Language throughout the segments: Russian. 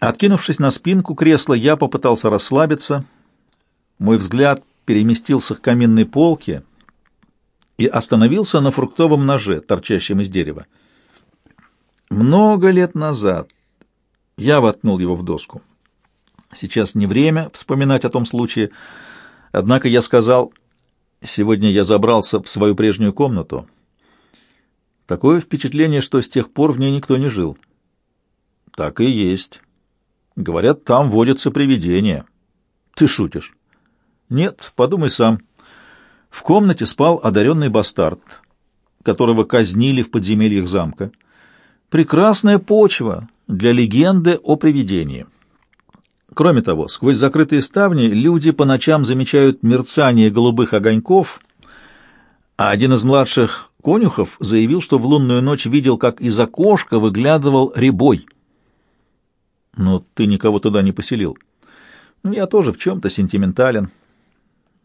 Откинувшись на спинку кресла, я попытался расслабиться. Мой взгляд переместился к каминной полке и остановился на фруктовом ноже, торчащем из дерева. Много лет назад я воткнул его в доску. Сейчас не время вспоминать о том случае, однако я сказал, сегодня я забрался в свою прежнюю комнату. Такое впечатление, что с тех пор в ней никто не жил. Так и есть. Говорят, там водятся привидения. Ты шутишь? Нет, подумай сам. В комнате спал одаренный бастард, которого казнили в подземельях замка. Прекрасная почва для легенды о привидении. Кроме того, сквозь закрытые ставни люди по ночам замечают мерцание голубых огоньков, а один из младших конюхов заявил, что в лунную ночь видел, как из окошка выглядывал ребой — но ты никого туда не поселил. Я тоже в чем-то сентиментален.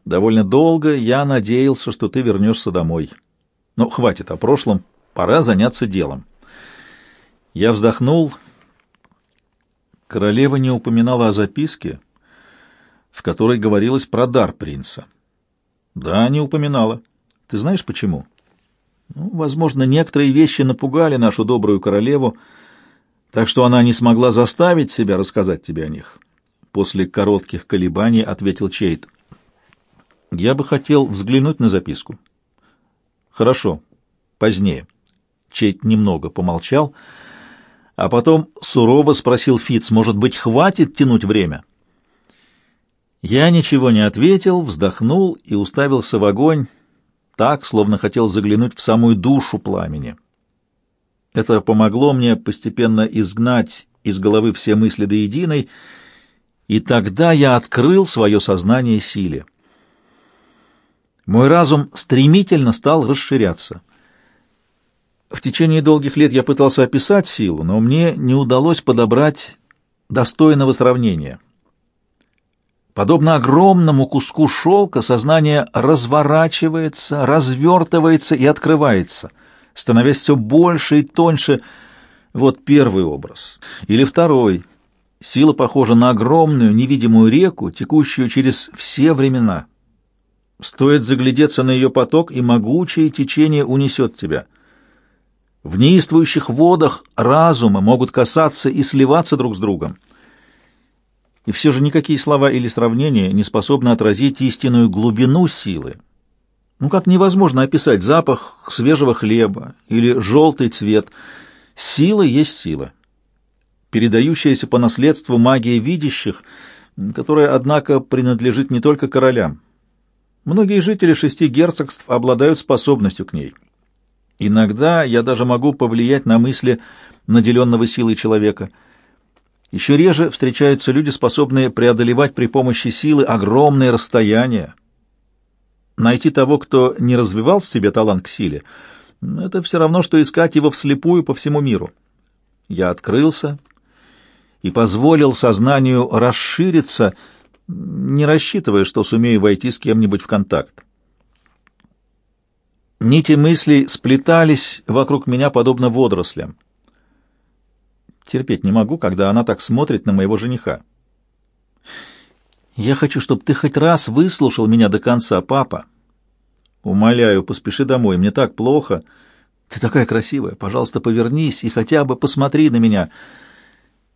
Довольно долго я надеялся, что ты вернешься домой. Но хватит о прошлом, пора заняться делом. Я вздохнул. Королева не упоминала о записке, в которой говорилось про дар принца. Да, не упоминала. Ты знаешь почему? Ну, возможно, некоторые вещи напугали нашу добрую королеву, так что она не смогла заставить себя рассказать тебе о них. После коротких колебаний ответил Чейт. Я бы хотел взглянуть на записку. Хорошо, позднее. Чейт немного помолчал, а потом сурово спросил Фиц, может быть, хватит тянуть время? Я ничего не ответил, вздохнул и уставился в огонь, так, словно хотел заглянуть в самую душу пламени. Это помогло мне постепенно изгнать из головы все мысли до единой, и тогда я открыл свое сознание силе. Мой разум стремительно стал расширяться. В течение долгих лет я пытался описать силу, но мне не удалось подобрать достойного сравнения. Подобно огромному куску шелка, сознание разворачивается, развертывается и открывается — становясь все больше и тоньше. Вот первый образ. Или второй. Сила похожа на огромную невидимую реку, текущую через все времена. Стоит заглядеться на ее поток, и могучее течение унесет тебя. В неистующих водах разума могут касаться и сливаться друг с другом. И все же никакие слова или сравнения не способны отразить истинную глубину силы, ну как невозможно описать запах свежего хлеба или желтый цвет? Сила есть сила, передающаяся по наследству магии видящих, которая, однако, принадлежит не только королям. Многие жители шести герцогств обладают способностью к ней. Иногда я даже могу повлиять на мысли наделенного силой человека. Еще реже встречаются люди, способные преодолевать при помощи силы огромные расстояния, Найти того, кто не развивал в себе талант к силе, это все равно, что искать его вслепую по всему миру. Я открылся и позволил сознанию расшириться, не рассчитывая, что сумею войти с кем-нибудь в контакт. Нити мыслей сплетались вокруг меня, подобно водорослям. Терпеть не могу, когда она так смотрит на моего жениха. Я хочу, чтобы ты хоть раз выслушал меня до конца, папа. Умоляю, поспеши домой, мне так плохо. Ты такая красивая, пожалуйста, повернись и хотя бы посмотри на меня.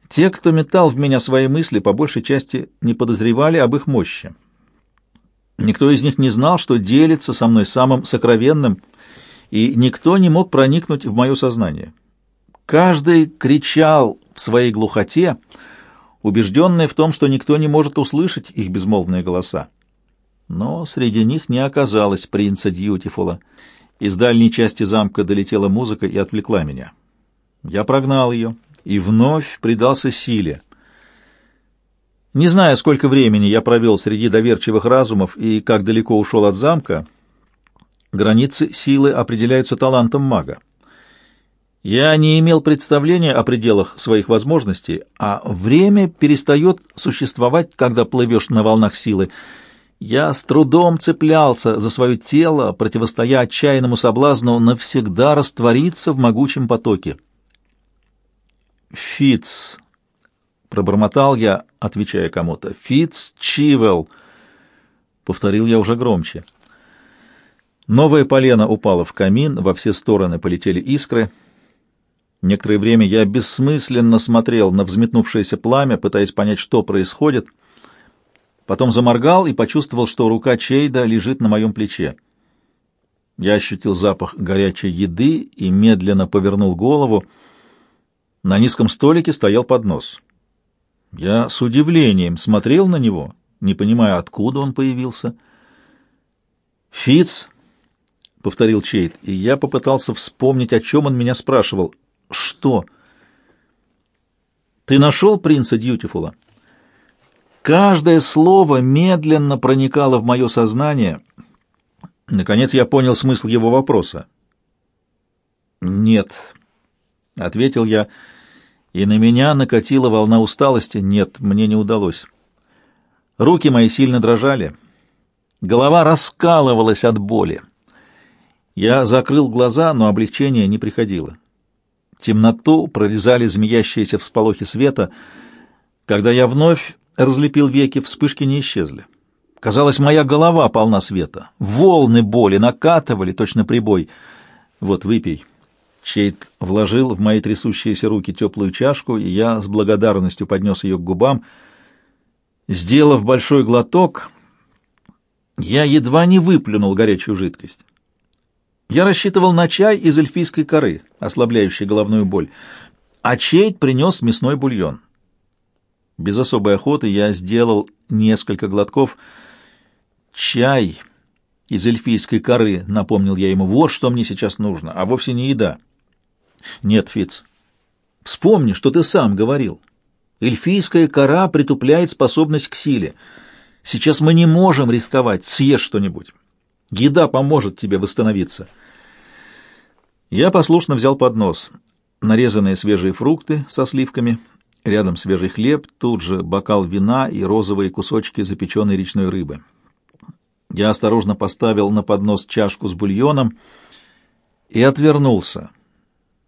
Те, кто метал в меня свои мысли, по большей части не подозревали об их мощи. Никто из них не знал, что делится со мной самым сокровенным, и никто не мог проникнуть в мое сознание. Каждый кричал в своей глухоте, убежденные в том, что никто не может услышать их безмолвные голоса. Но среди них не оказалось принца Дьютифула. Из дальней части замка долетела музыка и отвлекла меня. Я прогнал ее и вновь предался силе. Не знаю, сколько времени я провел среди доверчивых разумов и как далеко ушел от замка, границы силы определяются талантом мага. Я не имел представления о пределах своих возможностей, а время перестает существовать, когда плывешь на волнах силы. Я с трудом цеплялся за свое тело, противостоя отчаянному соблазну навсегда раствориться в могучем потоке. Фиц, Пробормотал я, отвечая кому-то. «Фитц Чивел!» Повторил я уже громче. Новое полено упало в камин, во все стороны полетели искры. Некоторое время я бессмысленно смотрел на взметнувшееся пламя, пытаясь понять, что происходит. Потом заморгал и почувствовал, что рука Чейда лежит на моем плече. Я ощутил запах горячей еды и медленно повернул голову. На низком столике стоял поднос. Я с удивлением смотрел на него, не понимая, откуда он появился. «Фиц», — повторил Чейд, и я попытался вспомнить, о чем он меня спрашивал. «Что?» «Ты нашел принца Дьютифула?» Каждое слово медленно проникало в мое сознание. Наконец я понял смысл его вопроса. «Нет», — ответил я, — и на меня накатила волна усталости. Нет, мне не удалось. Руки мои сильно дрожали. Голова раскалывалась от боли. Я закрыл глаза, но облегчение не приходило. Темноту прорезали змеящиеся всполохи света. Когда я вновь разлепил веки, вспышки не исчезли. Казалось, моя голова полна света. Волны боли накатывали, точно прибой. Вот, выпей. Чейт вложил в мои трясущиеся руки теплую чашку, и я с благодарностью поднес ее к губам. Сделав большой глоток, я едва не выплюнул горячую жидкость. Я рассчитывал на чай из эльфийской коры, ослабляющий головную боль, а Чейт принес мясной бульон. Без особой охоты я сделал несколько глотков. «Чай из эльфийской коры», — напомнил я ему, — «вот что мне сейчас нужно, а вовсе не еда». Нет, Фиц. Вспомни, что ты сам говорил. Эльфийская кора притупляет способность к силе. Сейчас мы не можем рисковать. Съешь что-нибудь. Еда поможет тебе восстановиться. Я послушно взял поднос. Нарезанные свежие фрукты со сливками, рядом свежий хлеб, тут же бокал вина и розовые кусочки запеченной речной рыбы. Я осторожно поставил на поднос чашку с бульоном и отвернулся.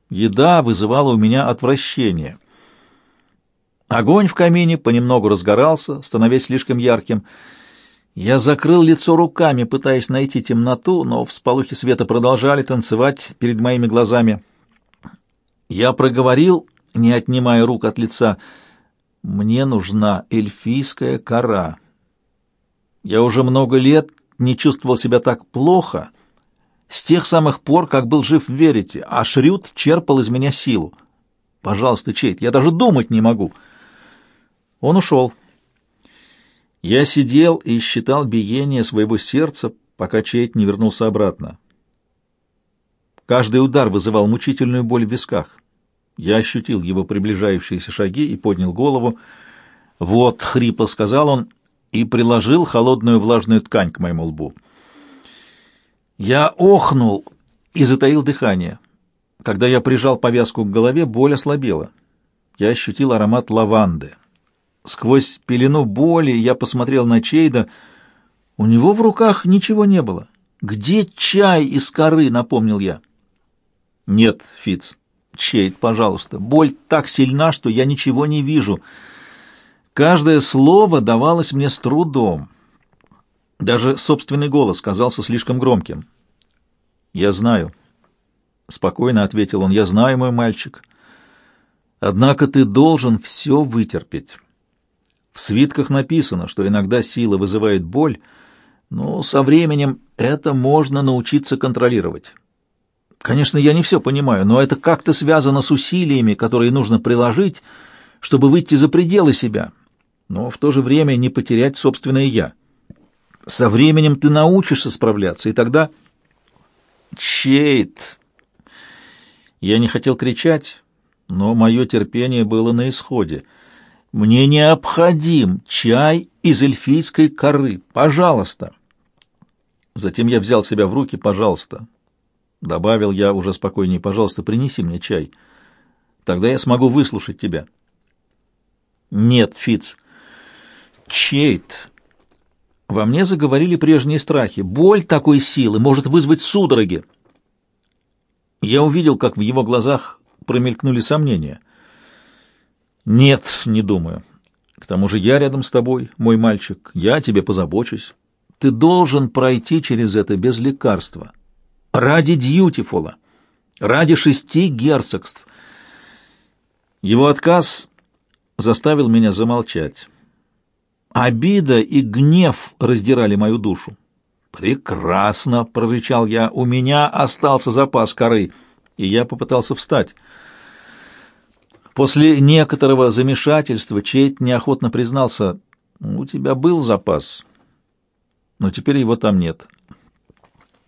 Еда вызывала у меня отвращение. Огонь в камине понемногу разгорался, становясь слишком ярким. Я закрыл лицо руками, пытаясь найти темноту, но всполохи света продолжали танцевать перед моими глазами. Я проговорил, не отнимая рук от лица, «Мне нужна эльфийская кора». Я уже много лет не чувствовал себя так плохо, с тех самых пор, как был жив в Верите, а Шрюд черпал из меня силу. Пожалуйста, Чейт, я даже думать не могу. Он ушел. Я сидел и считал биение своего сердца, пока Чейт не вернулся обратно. Каждый удар вызывал мучительную боль в висках. Я ощутил его приближающиеся шаги и поднял голову. «Вот», — хрипло сказал он, и приложил холодную влажную ткань к моему лбу. Я охнул и затаил дыхание. Когда я прижал повязку к голове, боль ослабела. Я ощутил аромат лаванды. Сквозь пелену боли я посмотрел на Чейда. У него в руках ничего не было. «Где чай из коры?» — напомнил я. «Нет, Фиц. Чейд, пожалуйста. Боль так сильна, что я ничего не вижу. Каждое слово давалось мне с трудом». Даже собственный голос казался слишком громким. «Я знаю», — спокойно ответил он, — «я знаю, мой мальчик. Однако ты должен все вытерпеть. В свитках написано, что иногда сила вызывает боль, но со временем это можно научиться контролировать. Конечно, я не все понимаю, но это как-то связано с усилиями, которые нужно приложить, чтобы выйти за пределы себя, но в то же время не потерять собственное «я». Со временем ты научишься справляться, и тогда... Чейт! Я не хотел кричать, но мое терпение было на исходе. Мне необходим чай из эльфийской коры. Пожалуйста. Затем я взял себя в руки. Пожалуйста. Добавил я уже спокойнее. Пожалуйста, принеси мне чай. Тогда я смогу выслушать тебя. Нет, Фиц. Чейт. Во мне заговорили прежние страхи. Боль такой силы может вызвать судороги. Я увидел, как в его глазах промелькнули сомнения. Нет, не думаю. К тому же я рядом с тобой, мой мальчик, я о тебе позабочусь. Ты должен пройти через это без лекарства. Ради Дьютифула, ради шести герцогств. Его отказ заставил меня замолчать. Обида и гнев раздирали мою душу. «Прекрасно!» — прорычал я. «У меня остался запас коры!» И я попытался встать. После некоторого замешательства Чейт неохотно признался, «У тебя был запас, но теперь его там нет».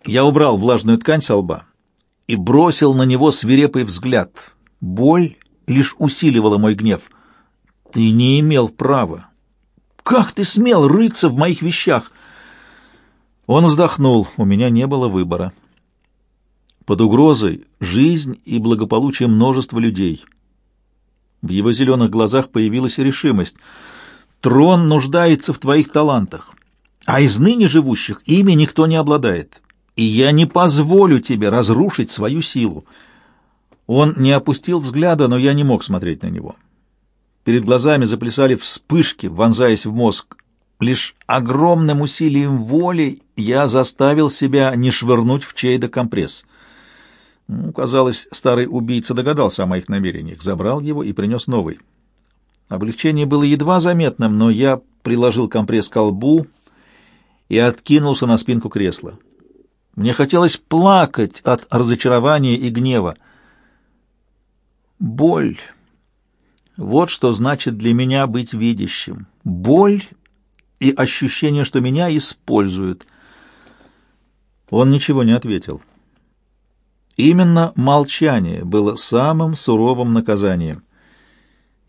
Я убрал влажную ткань со лба и бросил на него свирепый взгляд. Боль лишь усиливала мой гнев. «Ты не имел права. Как ты смел рыться в моих вещах?» Он вздохнул. У меня не было выбора. Под угрозой жизнь и благополучие множества людей. В его зеленых глазах появилась решимость. Трон нуждается в твоих талантах, а из ныне живущих ими никто не обладает. И я не позволю тебе разрушить свою силу. Он не опустил взгляда, но я не мог смотреть на него. Перед глазами заплясали вспышки, вонзаясь в мозг. Лишь огромным усилием воли я заставил себя не швырнуть в Чейда компресс. Ну, казалось, старый убийца догадался о моих намерениях, забрал его и принес новый. Облегчение было едва заметным, но я приложил компресс к колбу и откинулся на спинку кресла. Мне хотелось плакать от разочарования и гнева. Боль. Вот что значит для меня быть видящим. Боль и ощущение, что меня используют. Он ничего не ответил. Именно молчание было самым суровым наказанием.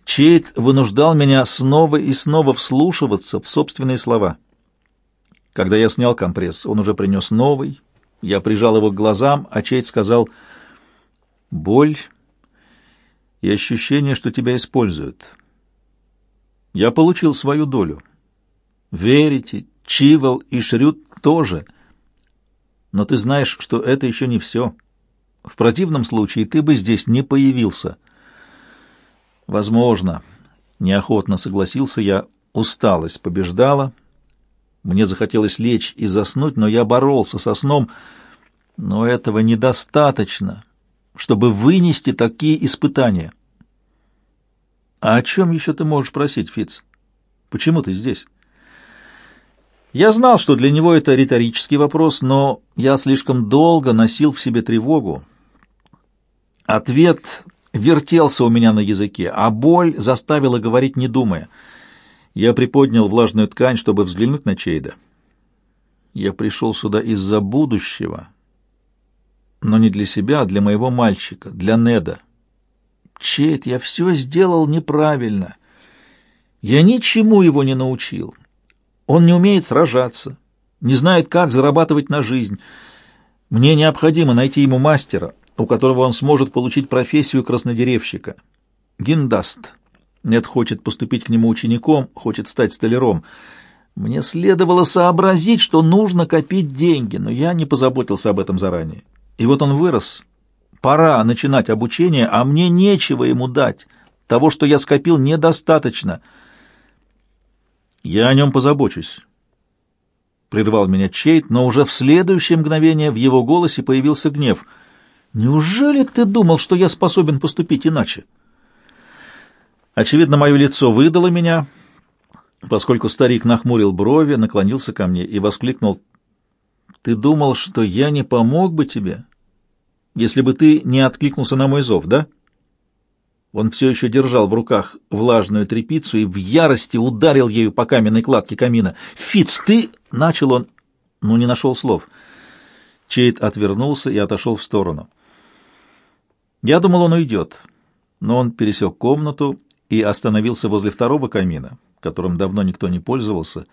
Чейт вынуждал меня снова и снова вслушиваться в собственные слова. Когда я снял компресс, он уже принес новый. Я прижал его к глазам, а Чейт сказал «Боль и ощущение, что тебя используют. Я получил свою долю». Верите, Чивол и Шрют тоже. Но ты знаешь, что это еще не все. В противном случае ты бы здесь не появился. Возможно, неохотно согласился я, усталость побеждала. Мне захотелось лечь и заснуть, но я боролся со сном. Но этого недостаточно, чтобы вынести такие испытания. А о чем еще ты можешь просить, Фиц? Почему ты здесь? Я знал, что для него это риторический вопрос, но я слишком долго носил в себе тревогу. Ответ вертелся у меня на языке, а боль заставила говорить не думая. Я приподнял влажную ткань, чтобы взглянуть на Чейда. Я пришел сюда из-за будущего, но не для себя, а для моего мальчика, для Неда. Чейд, я все сделал неправильно. Я ничему его не научил. Он не умеет сражаться, не знает, как зарабатывать на жизнь. Мне необходимо найти ему мастера, у которого он сможет получить профессию краснодеревщика. Гиндаст. Нет хочет поступить к нему учеником, хочет стать столяром. Мне следовало сообразить, что нужно копить деньги, но я не позаботился об этом заранее. И вот он вырос. Пора начинать обучение, а мне нечего ему дать. Того, что я скопил, недостаточно — я о нем позабочусь. Прервал меня Чейт, но уже в следующее мгновение в его голосе появился гнев. Неужели ты думал, что я способен поступить иначе? Очевидно, мое лицо выдало меня, поскольку старик нахмурил брови, наклонился ко мне и воскликнул. «Ты думал, что я не помог бы тебе, если бы ты не откликнулся на мой зов, да?» Он все еще держал в руках влажную тряпицу и в ярости ударил ею по каменной кладке камина. «Фиц, ты...» — начал он, но не нашел слов. Чейд отвернулся и отошел в сторону. Я думал, он уйдет, но он пересек комнату и остановился возле второго камина, которым давно никто не пользовался.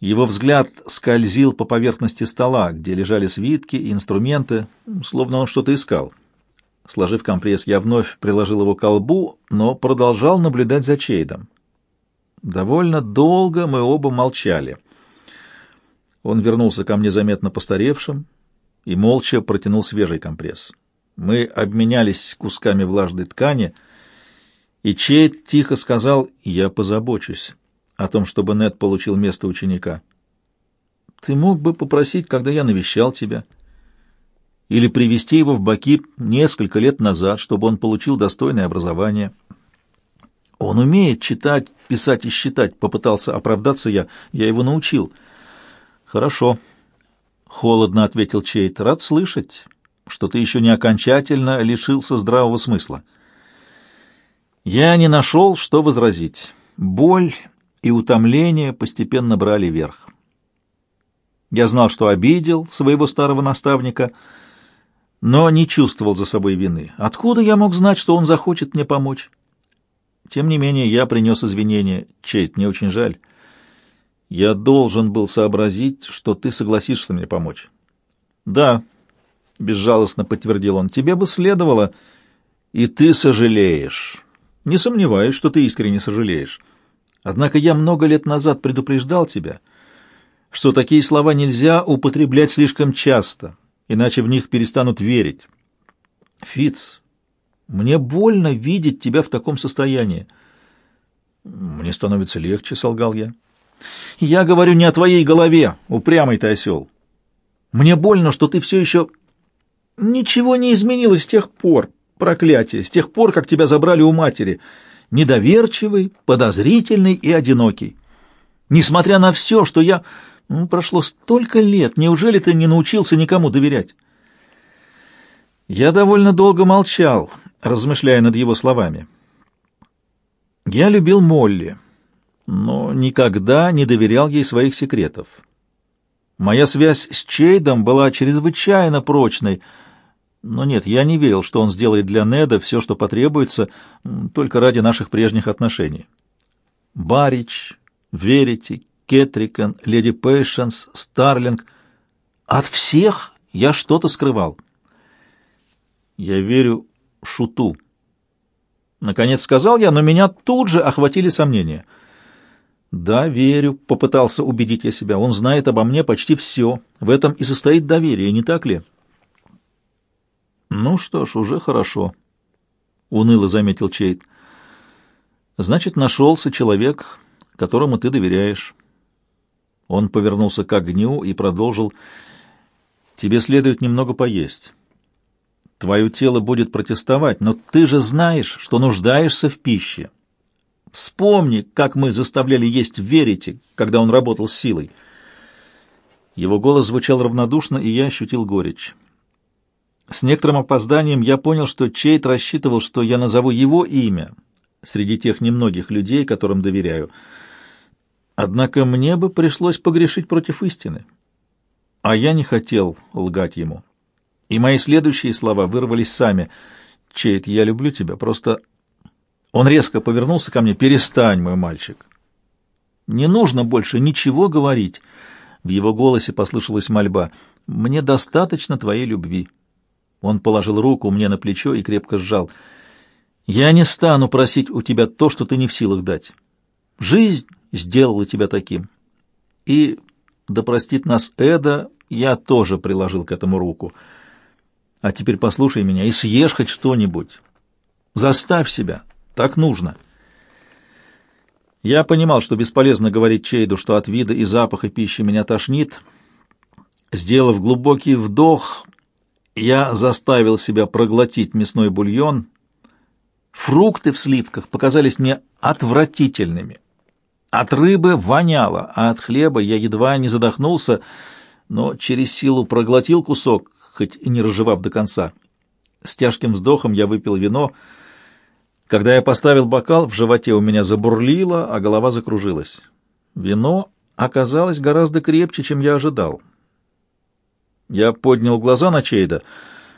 Его взгляд скользил по поверхности стола, где лежали свитки и инструменты, словно он что-то искал. Сложив компресс, я вновь приложил его к колбу, но продолжал наблюдать за Чейдом. Довольно долго мы оба молчали. Он вернулся ко мне заметно постаревшим и молча протянул свежий компресс. Мы обменялись кусками влажной ткани. И Чейд тихо сказал, «Я позабочусь о том, чтобы Нед получил место ученика. Ты мог бы попросить, когда я навещал тебя, или привести его в Баки несколько лет назад, чтобы он получил достойное образование». Он умеет читать, писать и считать, попытался оправдаться я. Я его научил. Хорошо, холодно ответил Чейт. Рад слышать, что ты еще не окончательно лишился здравого смысла. Я не нашел, что возразить. Боль и утомление постепенно брали верх. Я знал, что обидел своего старого наставника, но не чувствовал за собой вины. Откуда я мог знать, что он захочет мне помочь? Тем не менее, я принес извинения. Чейт, мне очень жаль. Я должен был сообразить, что ты согласишься мне помочь. Да, безжалостно подтвердил он, тебе бы следовало, и ты сожалеешь. Не сомневаюсь, что ты искренне сожалеешь. Однако я много лет назад предупреждал тебя, что такие слова нельзя употреблять слишком часто, иначе в них перестанут верить. Фиц, мне больно видеть тебя в таком состоянии. Мне становится легче, солгал я. Я говорю не о твоей голове, упрямый ты осел. Мне больно, что ты все еще... Ничего не изменилось с тех пор, проклятие, с тех пор, как тебя забрали у матери. Недоверчивый, подозрительный и одинокий. Несмотря на все, что я... Ну, прошло столько лет, неужели ты не научился никому доверять? Я довольно долго молчал, размышляя над его словами. Я любил Молли, но никогда не доверял ей своих секретов. Моя связь с Чейдом была чрезвычайно прочной, но нет, я не верил, что он сделает для Неда все, что потребуется, только ради наших прежних отношений. Барич, Верити, Кетрикон, Леди Пэйшенс, Старлинг — от всех я что-то скрывал. Я верю шуту. Наконец сказал я, но меня тут же охватили сомнения. Да, верю, попытался убедить я себя. Он знает обо мне почти все. В этом и состоит доверие, не так ли? Ну что ж, уже хорошо, уныло заметил Чейт. Значит, нашелся человек, которому ты доверяешь. Он повернулся к огню и продолжил: Тебе следует немного поесть. Твое тело будет протестовать, но ты же знаешь, что нуждаешься в пище. Вспомни, как мы заставляли есть Верите, когда он работал с силой. Его голос звучал равнодушно, и я ощутил горечь. С некоторым опозданием я понял, что Чейт рассчитывал, что я назову его имя среди тех немногих людей, которым доверяю. Однако мне бы пришлось погрешить против истины, а я не хотел лгать ему. И мои следующие слова вырвались сами. «Чейт, я люблю тебя, просто...» Он резко повернулся ко мне. «Перестань, мой мальчик!» «Не нужно больше ничего говорить!» В его голосе послышалась мольба. «Мне достаточно твоей любви». Он положил руку мне на плечо и крепко сжал. «Я не стану просить у тебя то, что ты не в силах дать. Жизнь сделала тебя таким. И, да простит нас Эда, я тоже приложил к этому руку». А теперь послушай меня и съешь хоть что-нибудь. Заставь себя. Так нужно. Я понимал, что бесполезно говорить Чейду, что от вида и запаха пищи меня тошнит. Сделав глубокий вдох, я заставил себя проглотить мясной бульон. Фрукты в сливках показались мне отвратительными. От рыбы воняло, а от хлеба я едва не задохнулся, но через силу проглотил кусок, хоть и не разжевав до конца. С тяжким вздохом я выпил вино. Когда я поставил бокал, в животе у меня забурлило, а голова закружилась. Вино оказалось гораздо крепче, чем я ожидал. Я поднял глаза на Чейда.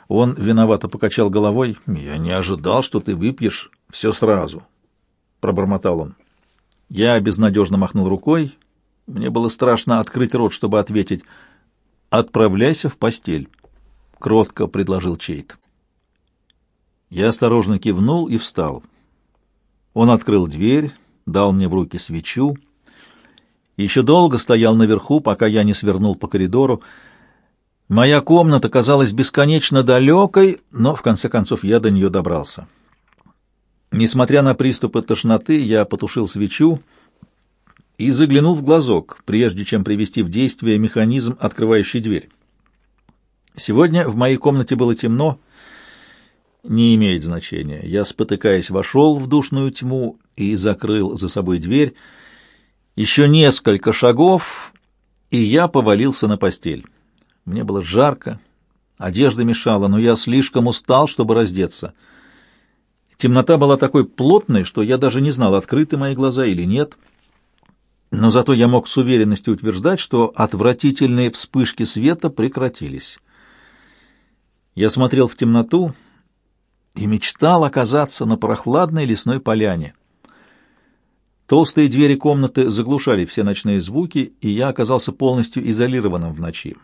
Он виновато покачал головой. «Я не ожидал, что ты выпьешь все сразу», — пробормотал он. Я безнадежно махнул рукой. Мне было страшно открыть рот, чтобы ответить «Отправляйся в постель» кротко предложил Чейт. Я осторожно кивнул и встал. Он открыл дверь, дал мне в руки свечу. Еще долго стоял наверху, пока я не свернул по коридору. Моя комната казалась бесконечно далекой, но в конце концов я до нее добрался. Несмотря на приступы тошноты, я потушил свечу и заглянул в глазок, прежде чем привести в действие механизм, открывающий дверь. Сегодня в моей комнате было темно, не имеет значения. Я, спотыкаясь, вошел в душную тьму и закрыл за собой дверь. Еще несколько шагов, и я повалился на постель. Мне было жарко, одежда мешала, но я слишком устал, чтобы раздеться. Темнота была такой плотной, что я даже не знал, открыты мои глаза или нет. Но зато я мог с уверенностью утверждать, что отвратительные вспышки света прекратились. Я смотрел в темноту и мечтал оказаться на прохладной лесной поляне. Толстые двери комнаты заглушали все ночные звуки, и я оказался полностью изолированным в ночи.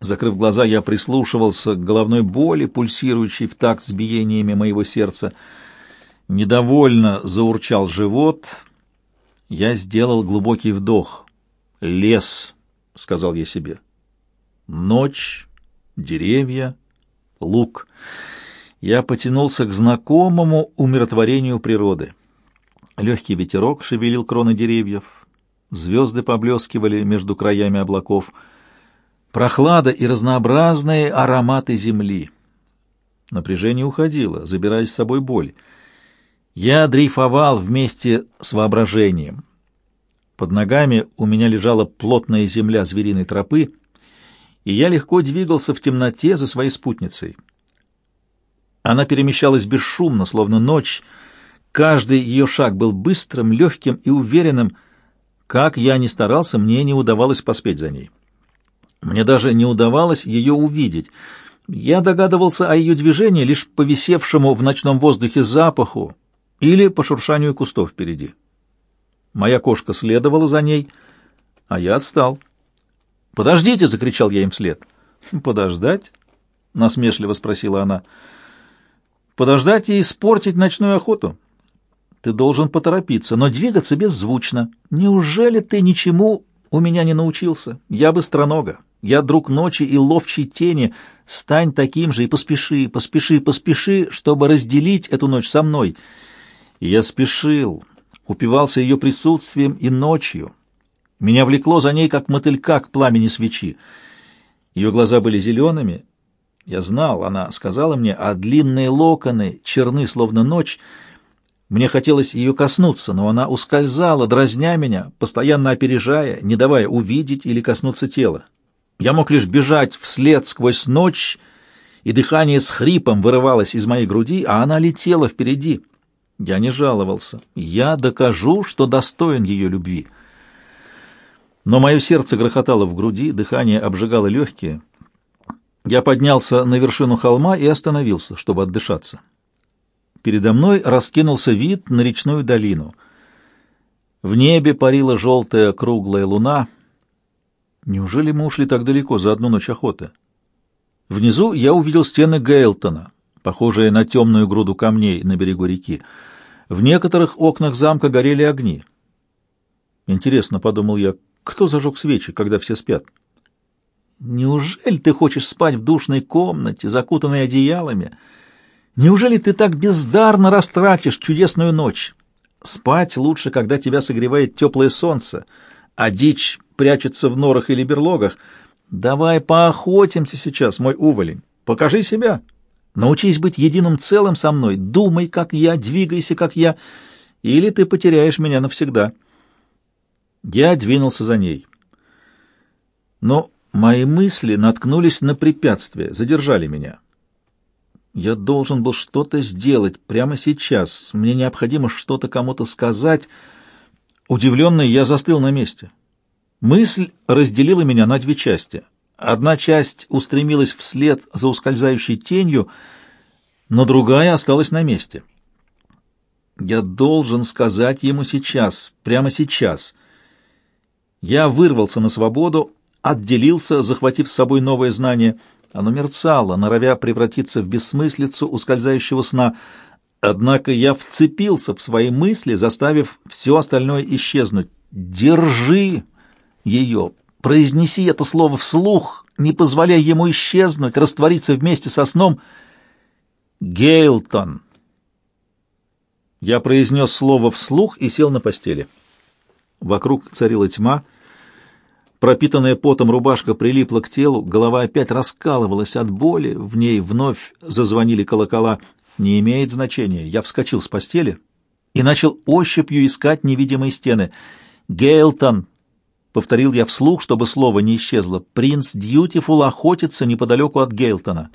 Закрыв глаза, я прислушивался к головной боли, пульсирующей в такт с биениями моего сердца. Недовольно заурчал живот. Я сделал глубокий вдох. «Лес», — сказал я себе. «Ночь, деревья, лук». Я потянулся к знакомому умиротворению природы. Легкий ветерок шевелил кроны деревьев, звезды поблескивали между краями облаков — прохлада и разнообразные ароматы земли. Напряжение уходило, забирая с собой боль. Я дрейфовал вместе с воображением. Под ногами у меня лежала плотная земля звериной тропы, и я легко двигался в темноте за своей спутницей. Она перемещалась бесшумно, словно ночь. Каждый ее шаг был быстрым, легким и уверенным. Как я ни старался, мне не удавалось поспеть за ней. Мне даже не удавалось ее увидеть. Я догадывался о ее движении лишь по висевшему в ночном воздухе запаху или по шуршанию кустов впереди. Моя кошка следовала за ней, а я отстал. «Подождите!» — закричал я им вслед. «Подождать?» — насмешливо спросила она. «Подождать и испортить ночную охоту?» «Ты должен поторопиться, но двигаться беззвучно. Неужели ты ничему у меня не научился? Я быстронога. Я друг ночи и ловчей тени. Стань таким же и поспеши, поспеши, поспеши, чтобы разделить эту ночь со мной. И я спешил, упивался ее присутствием и ночью. Меня влекло за ней, как мотылька к пламени свечи. Ее глаза были зелеными. Я знал, она сказала мне, а длинные локоны, черны, словно ночь. Мне хотелось ее коснуться, но она ускользала, дразня меня, постоянно опережая, не давая увидеть или коснуться тела. Я мог лишь бежать вслед сквозь ночь, и дыхание с хрипом вырывалось из моей груди, а она летела впереди. Я не жаловался. Я докажу, что достоин ее любви. Но мое сердце грохотало в груди, дыхание обжигало легкие. Я поднялся на вершину холма и остановился, чтобы отдышаться. Передо мной раскинулся вид на речную долину. В небе парила желтая круглая луна — Неужели мы ушли так далеко за одну ночь охоты? Внизу я увидел стены Гейлтона, похожие на темную груду камней на берегу реки. В некоторых окнах замка горели огни. Интересно, — подумал я, — кто зажег свечи, когда все спят? Неужели ты хочешь спать в душной комнате, закутанной одеялами? Неужели ты так бездарно растратишь чудесную ночь? Спать лучше, когда тебя согревает теплое солнце, а дичь прячется в норах или берлогах. Давай поохотимся сейчас, мой уволень. Покажи себя. Научись быть единым целым со мной. Думай, как я, двигайся, как я, или ты потеряешь меня навсегда. Я двинулся за ней. Но мои мысли наткнулись на препятствие, задержали меня. Я должен был что-то сделать прямо сейчас. Мне необходимо что-то кому-то сказать. Удивленный, я застыл на месте. Мысль разделила меня на две части. Одна часть устремилась вслед за ускользающей тенью, но другая осталась на месте. Я должен сказать ему сейчас, прямо сейчас. Я вырвался на свободу, отделился, захватив с собой новое знание. Оно мерцало, норовя превратиться в бессмыслицу ускользающего сна. Однако я вцепился в свои мысли, заставив все остальное исчезнуть. «Держи!» ее. Произнеси это слово вслух, не позволяя ему исчезнуть, раствориться вместе со сном. Гейлтон. Я произнес слово вслух и сел на постели. Вокруг царила тьма. Пропитанная потом рубашка прилипла к телу, голова опять раскалывалась от боли, в ней вновь зазвонили колокола. Не имеет значения. Я вскочил с постели и начал ощупью искать невидимые стены. «Гейлтон!» — повторил я вслух, чтобы слово не исчезло. «Принц Дьютифул охотится неподалеку от Гейлтона».